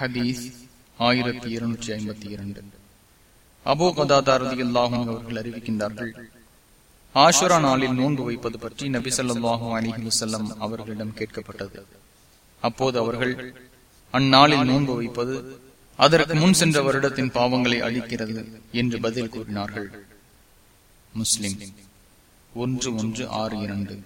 ஹதீஸ் ஆயிரத்தி இருநூற்றி ஐம்பத்தி இரண்டு. அபோ கதாதாரதியாகும் அவர்கள் அறிவிக்கின்றார்கள் ஆஷுரா நாளில் நோன்பு வைப்பது பற்றி நபி சொல்லாஹும் அலிஹி வசல்லம் அவர்களிடம் கேட்கப்பட்டது. அப்போது அவர்கள் அந்நாளில் நோன்பு வைப்பது அதற்கு முன் சென்ற வருடத்தின் பாவங்களை அளிக்கிறது என்று பதில் கூறினார்கள். முஸ்லிம் ஒன்று ஒன்று ஆறு இரண்டு.